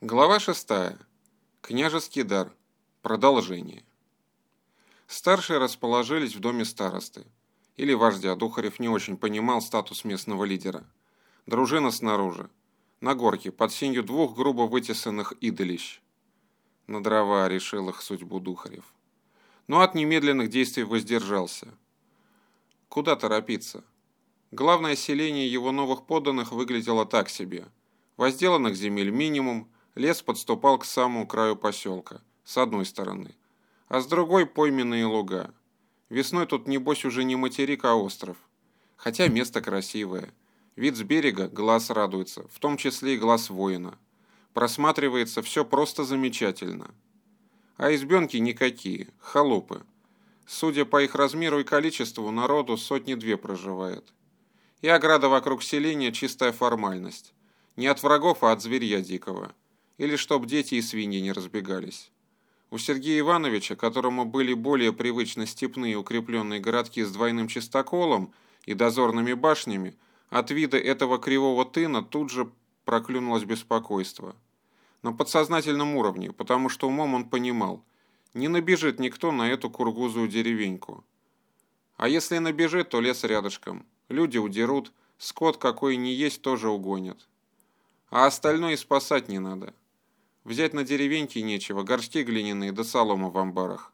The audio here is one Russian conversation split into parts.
Глава 6. Княжеский дар. Продолжение. Старшие расположились в доме старосты. Или вождя, Духарев не очень понимал статус местного лидера. Дружина снаружи. На горке, под сенью двух грубо вытесанных идолищ. На дрова решил их судьбу Духарев. Но от немедленных действий воздержался. Куда торопиться? Главное селение его новых подданных выглядело так себе. Возделанных земель минимум – Лес подступал к самому краю поселка, с одной стороны, а с другой пойменные луга. Весной тут, небось, уже не материк, а остров. Хотя место красивое. Вид с берега, глаз радуется, в том числе и глаз воина. Просматривается все просто замечательно. А избенки никакие, холопы. Судя по их размеру и количеству, народу сотни-две проживает. И ограда вокруг селения – чистая формальность. Не от врагов, а от зверья дикого или чтоб дети и свиньи не разбегались. У Сергея Ивановича, которому были более привычны степные укрепленные городки с двойным чистоколом и дозорными башнями, от вида этого кривого тына тут же проклюнулось беспокойство. На подсознательном уровне, потому что умом он понимал, не набежит никто на эту кургузую деревеньку. А если набежит, то лес рядышком. Люди удерут, скот какой ни есть тоже угонят. А остальное спасать не надо. Взять на деревеньке нечего, горшки глиняные да солома в амбарах.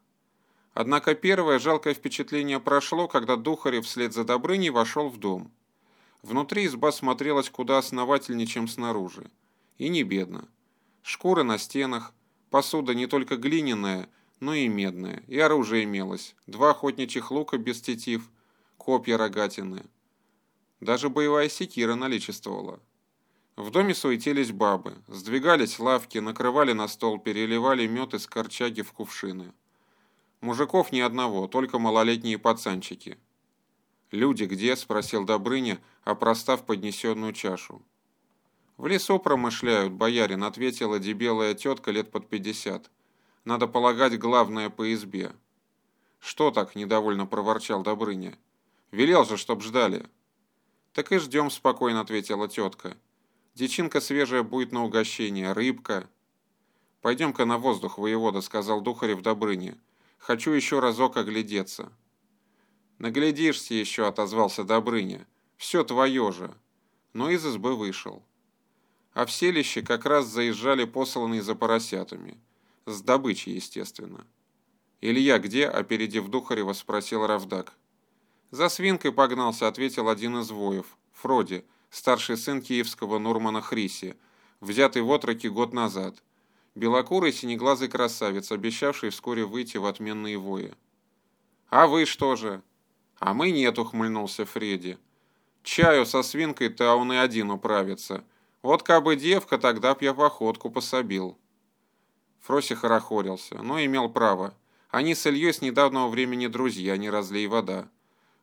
Однако первое жалкое впечатление прошло, когда Духарев вслед за Добрыней вошел в дом. Внутри изба смотрелась куда основательнее, чем снаружи. И не бедно. Шкуры на стенах, посуда не только глиняная, но и медная, и оружие имелось. Два охотничьих лука без тетив, копья рогатины. Даже боевая секира наличествовала. В доме суетились бабы, сдвигались лавки, накрывали на стол, переливали мед из корчаги в кувшины. Мужиков ни одного, только малолетние пацанчики. «Люди где?» – спросил Добрыня, опростав поднесенную чашу. «В лесу промышляют, боярин», – ответила дебелая тетка лет под пятьдесят. «Надо полагать главное по избе». «Что так?» – недовольно проворчал Добрыня. «Велел же, чтоб ждали». «Так и ждем», – спокойно ответила тетка. Дичинка свежая будет на угощение, рыбка. Пойдем-ка на воздух, воевода, сказал Духарев Добрыне. Хочу еще разок оглядеться. Наглядишься еще, отозвался Добрыня. Все твое же. Но из избы вышел. А в селище как раз заезжали посланные за поросятами. С добычей, естественно. «Илья где?» – опередив Духарева, спросил Равдак. «За свинкой погнался», – ответил один из воев. «Фроди, старший сын киевского Нурмана Хриси, взятый в отроки год назад. Белокурый синеглазый красавец, обещавший вскоре выйти в отменные вои. «А вы что же?» «А мы нет», — ухмыльнулся Фредди. «Чаю со свинкой-то он и один управится. Вот кабы девка, тогда б я походку пособил». Фроси хорохорился, но имел право. Они с Ильей с недавнего времени друзья, не разлей вода.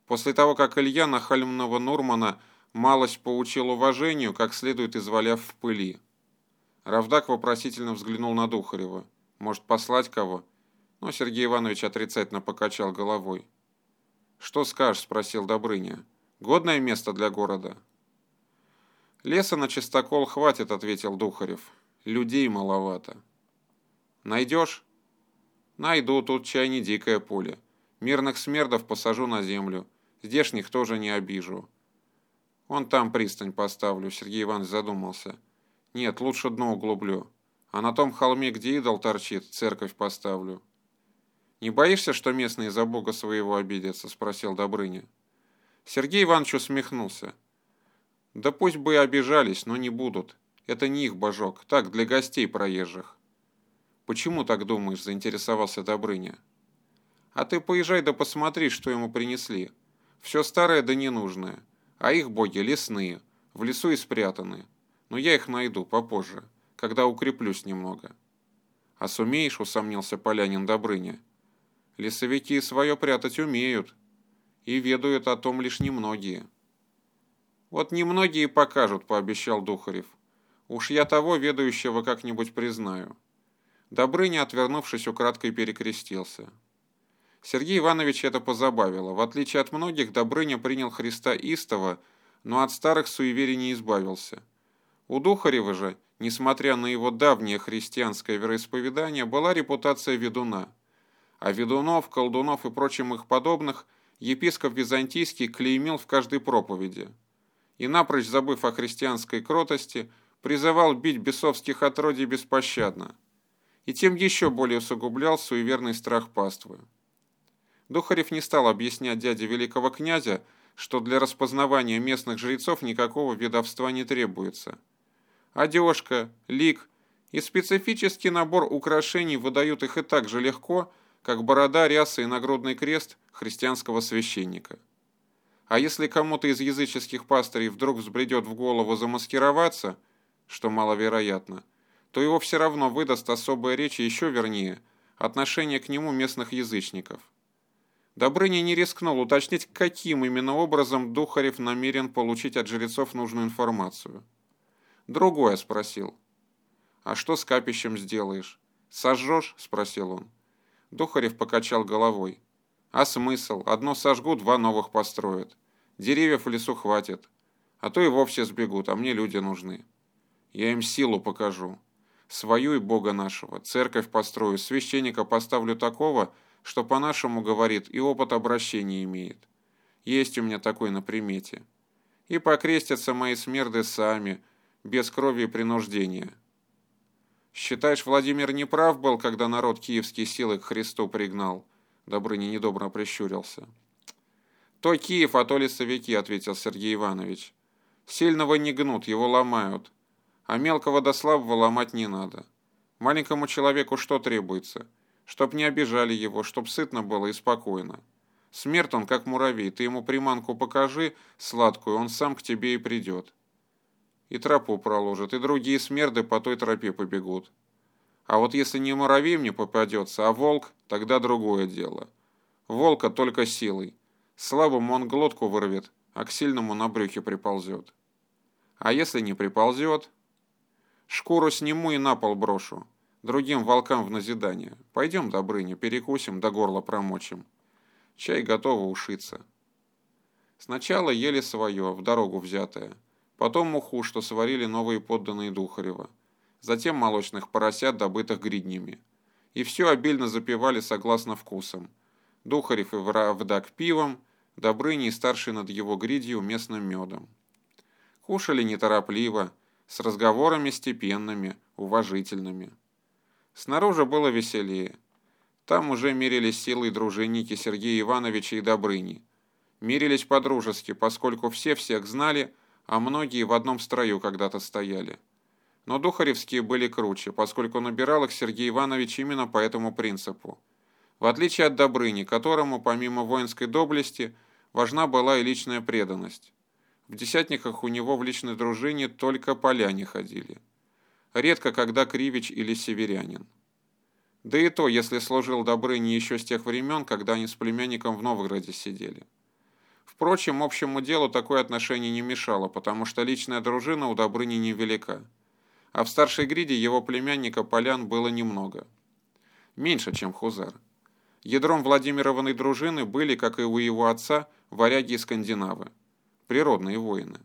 После того, как Илья нахального Нурмана малость поучил уважению, как следует изваляв в пыли. Равдак вопросительно взглянул на Духарева. Может, послать кого? Но Сергей Иванович отрицательно покачал головой. «Что скажешь?» – спросил Добрыня. «Годное место для города?» «Леса на чистокол хватит», – ответил Духарев. «Людей маловато». «Найдешь?» «Найду, тут чай не дикое поле. Мирных смердов посажу на землю. Здешних тоже не обижу. Вон там пристань поставлю, Сергей Иванович задумался. Нет, лучше дно углублю. А на том холме, где идол торчит, церковь поставлю. Не боишься, что местные за бога своего обидятся? Спросил Добрыня. Сергей Иванович усмехнулся. Да пусть бы и обижались, но не будут. Это не их божок, так, для гостей проезжих. Почему так думаешь, заинтересовался Добрыня. А ты поезжай да посмотри, что ему принесли. Все старое да ненужное а их боги лесные, в лесу и спрятаны. Но я их найду попозже, когда укреплюсь немного. А сумеешь, усомнился полянин Добрыня. Лесовики свое прятать умеют, и ведают о том лишь немногие. Вот немногие покажут, пообещал Духарев. Уж я того ведающего как-нибудь признаю. Добрыня, отвернувшись, украдкой перекрестился. Сергей Иванович это позабавило. В отличие от многих, Добрыня принял Христа истово, но от старых суеверий не избавился. У Духарева же, несмотря на его давнее христианское вероисповедание, была репутация ведуна. А ведунов, колдунов и прочим их подобных епископ Византийский клеймил в каждой проповеди. И напрочь забыв о христианской кротости, призывал бить бесовских отродий беспощадно. И тем еще более усугублял суеверный страх паствы. Духарев не стал объяснять дяде великого князя, что для распознавания местных жрецов никакого ведовства не требуется – одежка, лик и специфический набор украшений выдают их и так же легко, как борода, ряса и нагрудный крест христианского священника. А если кому-то из языческих пастырей вдруг взбредет в голову замаскироваться, что маловероятно, то его все равно выдаст особая речь еще вернее, отношение к нему местных язычников. Добрыня не рискнул уточнить, каким именно образом Духарев намерен получить от жрецов нужную информацию. Другое спросил. А что с капищем сделаешь? Сожжешь? Спросил он. Духарев покачал головой. А смысл? Одно сожгу, два новых построят. Деревьев в лесу хватит. А то и вовсе сбегут, а мне люди нужны. Я им силу покажу. Свою и Бога нашего. Церковь построю, священника поставлю такого, что по-нашему говорит и опыт обращения имеет. Есть у меня такой на примете. И покрестятся мои смерды сами, без крови и принуждения. Считаешь, Владимир не прав был, когда народ киевский силы к Христу пригнал? Добрыня недобро прищурился. То Киев, а то лесовики, ответил Сергей Иванович. Сильного не гнут, его ломают. А мелкого до слабого ломать не надо. Маленькому человеку что требуется? Чтоб не обижали его, чтоб сытно было и спокойно. Смерть он, как муравей, ты ему приманку покажи, сладкую, он сам к тебе и придет и тропу проложат, и другие смерды по той тропе побегут. А вот если не муравей мне попадется, а волк, тогда другое дело. Волка только силой. Слабому он глотку вырвет, а к сильному на брюхе приползет. А если не приползет? Шкуру сниму и на пол брошу. Другим волкам в назидание. Пойдем, Добрыня, перекусим, до горла промочим. Чай готово ушиться. Сначала ели свое, в дорогу взятое потом муху, что сварили новые подданные Духарева, затем молочных поросят, добытых гриднями. И все обильно запивали согласно вкусам. Духарев и Вдак пивом, Добрыни и старший над его гридью местным медом. Кушали неторопливо, с разговорами степенными, уважительными. Снаружи было веселее. Там уже мерились силой дружинники Сергея Ивановича и Добрыни. Мирились по-дружески, поскольку все всех знали, а многие в одном строю когда-то стояли. Но Духаревские были круче, поскольку набирал их Сергей Иванович именно по этому принципу. В отличие от Добрыни, которому, помимо воинской доблести, важна была и личная преданность. В десятниках у него в личной дружине только поляне ходили. Редко когда Кривич или северянин. Да и то, если служил Добрыни еще с тех времен, когда они с племянником в Новгороде сидели. Впрочем, общему делу такое отношение не мешало, потому что личная дружина у Добрыни невелика. А в старшей гриде его племянника Полян было немного. Меньше, чем Хузар. Ядром Владимировой дружины были, как и у его отца, варяги и скандинавы. Природные воины.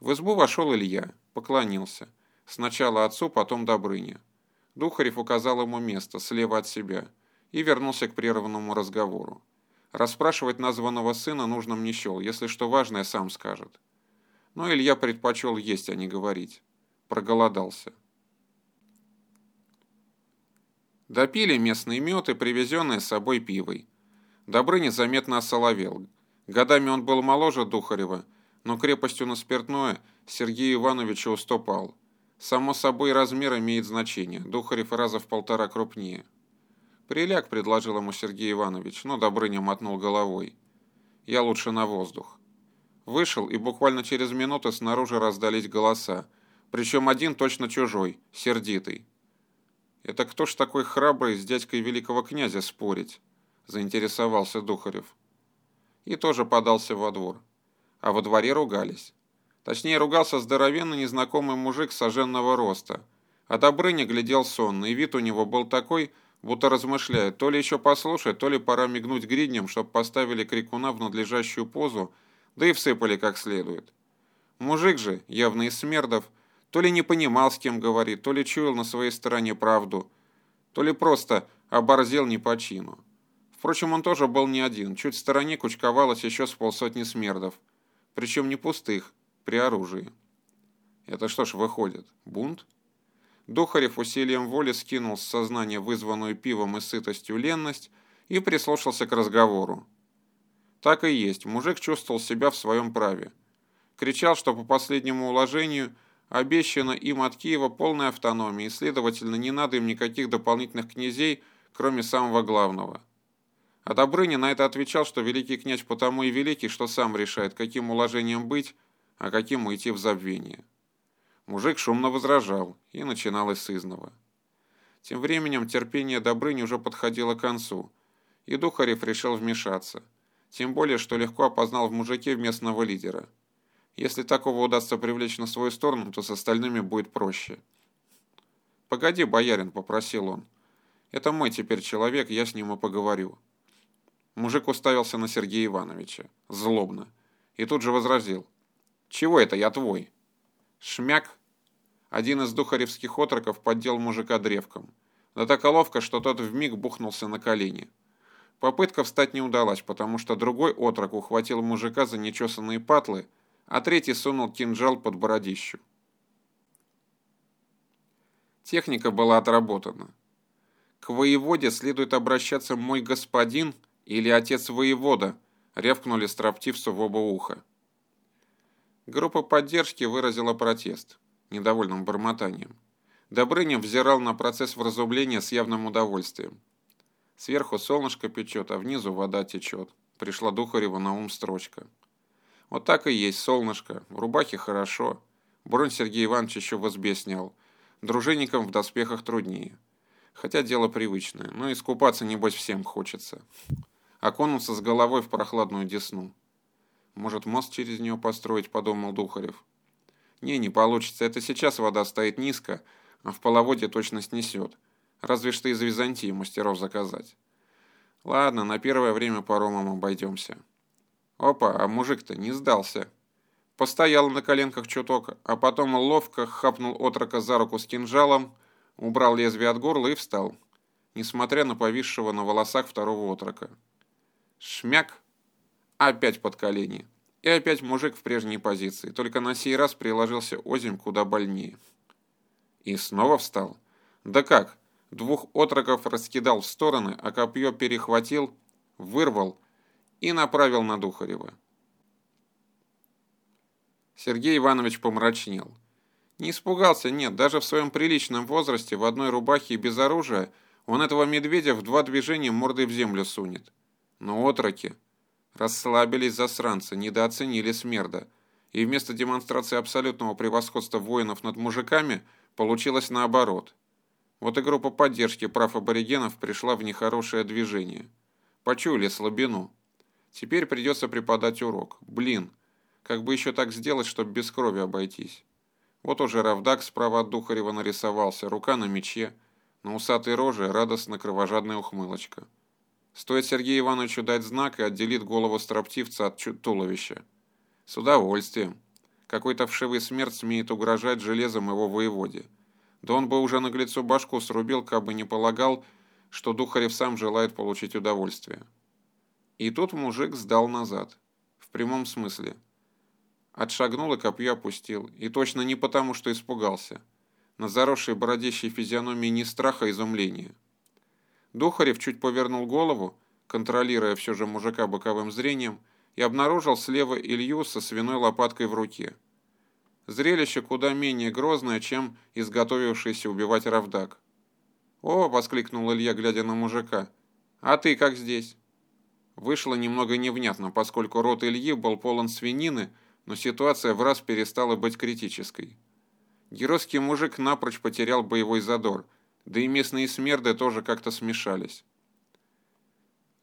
В избу вошел Илья, поклонился. Сначала отцу, потом Добрыне. Духарев указал ему место, слева от себя, и вернулся к прерванному разговору. Расспрашивать названного сына нужным не счел, если что важное, сам скажет. Но Илья предпочел есть, а не говорить. Проголодался. Допили местный мед и привезенное с собой пивой. Добрыня заметно осоловел. Годами он был моложе Духарева, но крепостью на спиртное Сергею Ивановичу уступал. Само собой, размер имеет значение. Духарев раза в полтора крупнее. «Приляг», — предложил ему Сергей Иванович, но Добрыня мотнул головой. «Я лучше на воздух». Вышел, и буквально через минуту снаружи раздались голоса. Причем один точно чужой, сердитый. «Это кто ж такой храбрый с дядькой великого князя спорить?» – заинтересовался Духарев. И тоже подался во двор. А во дворе ругались. Точнее, ругался здоровенный незнакомый мужик соженного роста. А Добрыня глядел сонно, и вид у него был такой – будто размышляет, то ли еще послушать, то ли пора мигнуть гриднем, чтобы поставили крикуна в надлежащую позу, да и всыпали как следует. Мужик же, явно из смердов, То ли не понимал, с кем говорит, то ли чуял на своей стороне правду, то ли просто оборзел не по чину. Впрочем, он тоже был не один. Чуть в стороне кучковалось еще с полсотни смердов. Причем не пустых, при оружии. Это что ж выходит, бунт? Духарев усилием воли скинул с сознания вызванную пивом и сытостью ленность и прислушался к разговору. Так и есть, мужик чувствовал себя в своем праве. Кричал, что по последнему уложению обещана им от Киева полная автономия, и, следовательно, не надо им никаких дополнительных князей, кроме самого главного. А Добрыня на это отвечал, что великий князь потому и великий, что сам решает, каким уложением быть, а каким уйти в забвение. Мужик шумно возражал, и начиналось с изного. Тем временем терпение Добрыни уже подходило к концу, и Духарев решил вмешаться, тем более, что легко опознал в мужике местного лидера. Если такого удастся привлечь на свою сторону, то с остальными будет проще. «Погоди, боярин», — попросил он. «Это мой теперь человек, я с ним и поговорю». Мужик уставился на Сергея Ивановича, злобно, и тут же возразил. «Чего это я твой?» Шмяк. Один из духаревских отроков поддел мужика древком. Да так ловко, что тот вмиг бухнулся на колени. Попытка встать не удалась, потому что другой отрок ухватил мужика за нечесанные патлы, а третий сунул кинжал под бородищу. Техника была отработана. К воеводе следует обращаться мой господин или отец воевода, рявкнули строптивцу в оба уха. Группа поддержки выразила протест, недовольным бормотанием. Добрыня взирал на процесс вразумления с явным удовольствием. Сверху солнышко печет, а внизу вода течет. Пришла Духареву на ум строчка. Вот так и есть солнышко. В рубахе хорошо. Бронь Сергей Иванович еще в избе снял. Дружинникам в доспехах труднее. Хотя дело привычное. Но искупаться, небось, всем хочется. Окунуться с головой в прохладную десну. Может, мост через нее построить, подумал Духарев. Не, не получится. Это сейчас вода стоит низко, а в половоде точно снесет. Разве что из Византии мастеров заказать. Ладно, на первое время паромом обойдемся. Опа, а мужик-то не сдался. Постоял на коленках чуток, а потом ловко хапнул отрока за руку с кинжалом, убрал лезвие от горла и встал, несмотря на повисшего на волосах второго отрока. Шмяк! Опять под колени. И опять мужик в прежней позиции, только на сей раз приложился озим куда больнее. И снова встал. Да как? Двух отроков раскидал в стороны, а копье перехватил, вырвал и направил на Духарева. Сергей Иванович помрачнел. Не испугался, нет, даже в своем приличном возрасте, в одной рубахе и без оружия, он этого медведя в два движения мордой в землю сунет. Но отроки, Расслабились засранцы, недооценили смерда. И вместо демонстрации абсолютного превосходства воинов над мужиками получилось наоборот. Вот и группа поддержки прав аборигенов пришла в нехорошее движение. Почуяли слабину. Теперь придется преподать урок. Блин, как бы еще так сделать, чтобы без крови обойтись. Вот уже Равдак справа от Духарева нарисовался, рука на мече, на усатой роже радостно кровожадная ухмылочка. Стоит Сергею Ивановичу дать знак и отделит голову строптивца от туловища. С удовольствием. Какой-то вшивый смерть смеет угрожать железом его воеводе. Да он бы уже наглецу башку срубил, как бы не полагал, что Духарев сам желает получить удовольствие. И тут мужик сдал назад. В прямом смысле. Отшагнул и копье опустил. И точно не потому, что испугался. На заросшей бородящей физиономии не страха, а изумления. Духарев чуть повернул голову, контролируя все же мужика боковым зрением, и обнаружил слева Илью со свиной лопаткой в руке. Зрелище куда менее грозное, чем изготовившийся убивать Равдак. «О!» — воскликнул Илья, глядя на мужика. «А ты как здесь?» Вышло немного невнятно, поскольку рот Ильи был полон свинины, но ситуация в раз перестала быть критической. Геройский мужик напрочь потерял боевой задор, да и местные смерды тоже как-то смешались.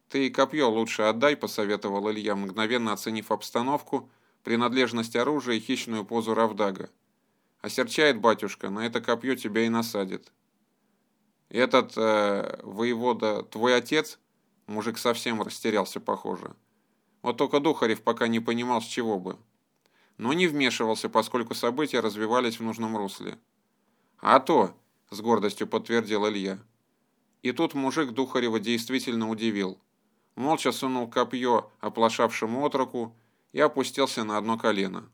«Ты копье лучше отдай», — посоветовал Илья, мгновенно оценив обстановку, принадлежность оружия и хищную позу Равдага. «Осерчает батюшка, на это копье тебя и насадит». «Этот э, воевода твой отец?» Мужик совсем растерялся, похоже. Вот только Духарев пока не понимал, с чего бы. но не вмешивался, поскольку события развивались в нужном русле. «А то!» – с гордостью подтвердил Илья. И тут мужик Духарева действительно удивил. Молча сунул копье оплошавшему отроку и опустился на одно колено.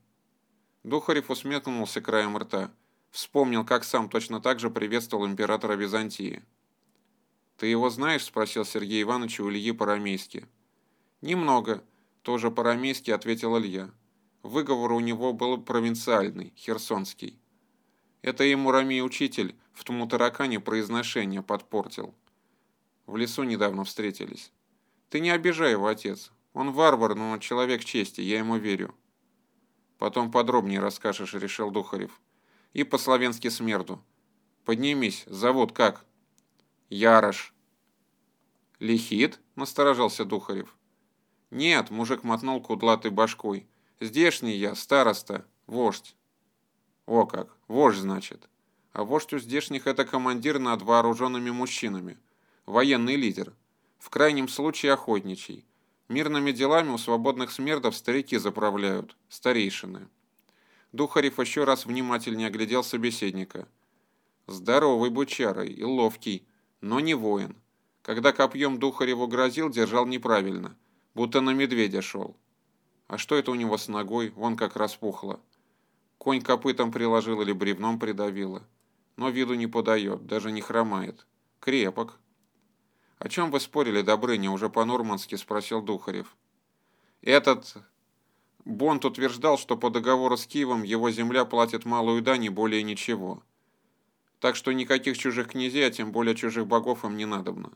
Духарев усмехнулся краем рта. Вспомнил, как сам точно так же приветствовал императора Византии. «Ты его знаешь?» – спросил Сергей Иванович у Ильи по-рамейски. «Немного», – тоже по-рамейски ответил Илья. Выговор у него был провинциальный, херсонский. Это ему Рамий учитель в тому таракане произношение подпортил. В лесу недавно встретились. Ты не обижай его, отец. Он варвар, но человек чести, я ему верю. Потом подробнее расскажешь, решил Духарев. И по-словенски смерду. Поднимись, зовут как? Ярош. Лихит? Насторожился Духарев. Нет, мужик мотнул кудлатой башкой. Здешний я, староста, вождь. О как, вождь, значит. А вождь у здешних это командир над вооруженными мужчинами. Военный лидер. В крайнем случае охотничий. Мирными делами у свободных смердов старики заправляют, старейшины. Духарев еще раз внимательнее оглядел собеседника. Здоровый бычара и ловкий, но не воин. Когда копьем Духареву грозил, держал неправильно, будто на медведя шел. А что это у него с ногой, вон как распухло. Конь копытом приложил или бревном придавило. Но виду не подает, даже не хромает. Крепок. «О чем вы спорили, Добрыня?» уже по-нурмански спросил Духарев. «Этот...» Бонд утверждал, что по договору с Киевом его земля платит малую дань и более ничего. Так что никаких чужих князей, а тем более чужих богов им не надобно.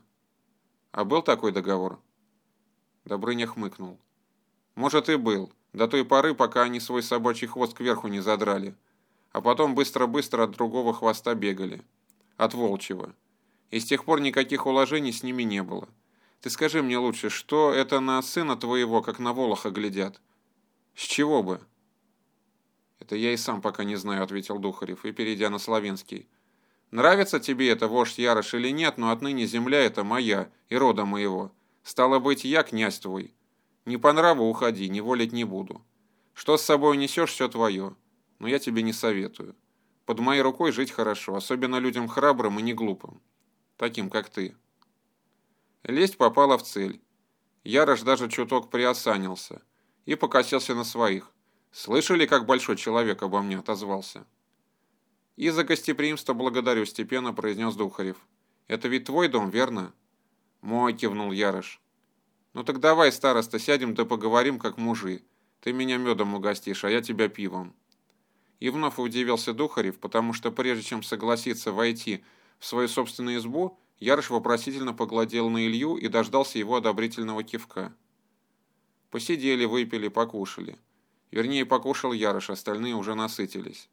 А был такой договор? Добрыня хмыкнул. Может и был, до той поры, пока они свой собачий хвост кверху не задрали. А потом быстро-быстро от другого хвоста бегали. От волчьего. И с тех пор никаких уложений с ними не было. Ты скажи мне лучше, что это на сына твоего, как на волоха глядят? С чего бы? Это я и сам пока не знаю, ответил Духарев, и перейдя на славянский. Нравится тебе это, вождь Ярош, или нет, но отныне земля эта моя и рода моего. Стало быть, я князь твой. Не по нраву уходи, не волить не буду. Что с собой несешь, все твое. Но я тебе не советую. Под моей рукой жить хорошо, особенно людям храбрым и не глупым таким как ты. Лесть попала в цель. Ярош даже чуток приосанился и покосился на своих. Слышали, как большой человек обо мне отозвался? И за гостеприимство благодарю, степенно произнес Духарев. Это ведь твой дом, верно? Мой, кивнул Ярош. Ну так давай, староста, сядем да поговорим, как мужи. Ты меня медом угостишь, а я тебя пивом. И вновь удивился Духарев, потому что прежде чем согласиться войти в свою собственную избу, Ярыш вопросительно погладил на Илью и дождался его одобрительного кивка. Посидели, выпили, покушали. Вернее, покушал Ярыш, остальные уже насытились.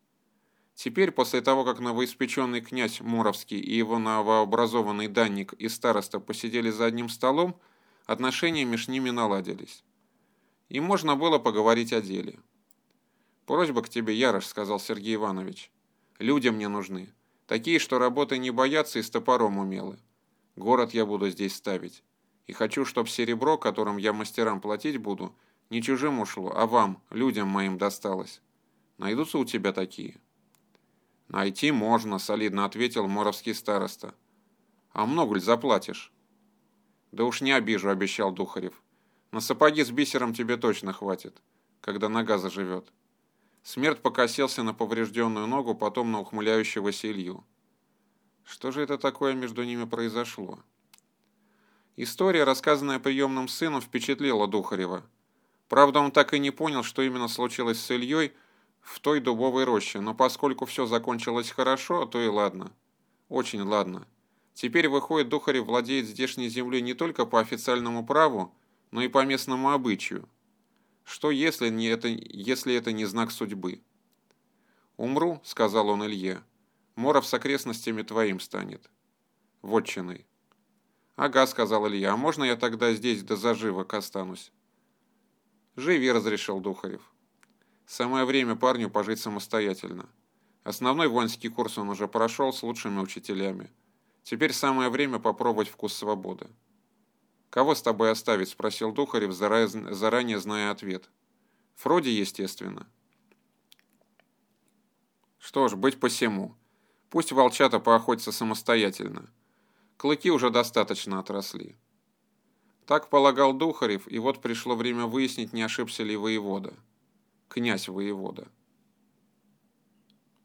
Теперь, после того, как новоиспеченный князь Муровский и его новообразованный данник и староста посидели за одним столом, отношения между ними наладились. И можно было поговорить о деле. «Просьба к тебе, Ярош», — сказал Сергей Иванович. «Люди мне нужны. Такие, что работы не боятся и с топором умелы. Город я буду здесь ставить. И хочу, чтоб серебро, которым я мастерам платить буду, не чужим ушло, а вам, людям моим, досталось. Найдутся у тебя такие?» «Найти можно», — солидно ответил моровский староста. «А много ли заплатишь?» «Да уж не обижу», — обещал Духарев. «На сапоги с бисером тебе точно хватит, когда нога заживет». Смерть покосился на поврежденную ногу, потом на ухмыляющегося Илью. Что же это такое между ними произошло? История, рассказанная приемным сыном, впечатлила Духарева. Правда, он так и не понял, что именно случилось с Ильей в той дубовой роще, но поскольку все закончилось хорошо, то и ладно. Очень ладно. Теперь, выходит, Духарев владеет здешней землей не только по официальному праву, но и по местному обычаю. Что, если, не это, если это не знак судьбы? «Умру», — сказал он Илье. «Моров с окрестностями твоим станет». «Вотчиной». «Ага», — сказал Илья, — «а можно я тогда здесь до заживок останусь?» «Живи», — разрешил Духарев. «Самое время парню пожить самостоятельно. Основной воинский курс он уже прошел с лучшими учителями. Теперь самое время попробовать вкус свободы». «Кого с тобой оставить?» – спросил Духарев, заранее зная ответ. «Фроди, естественно». Что ж, быть посему. Пусть волчата поохотятся самостоятельно. Клыки уже достаточно отросли. Так полагал Духарев, и вот пришло время выяснить, не ошибся ли воевода. Князь воевода.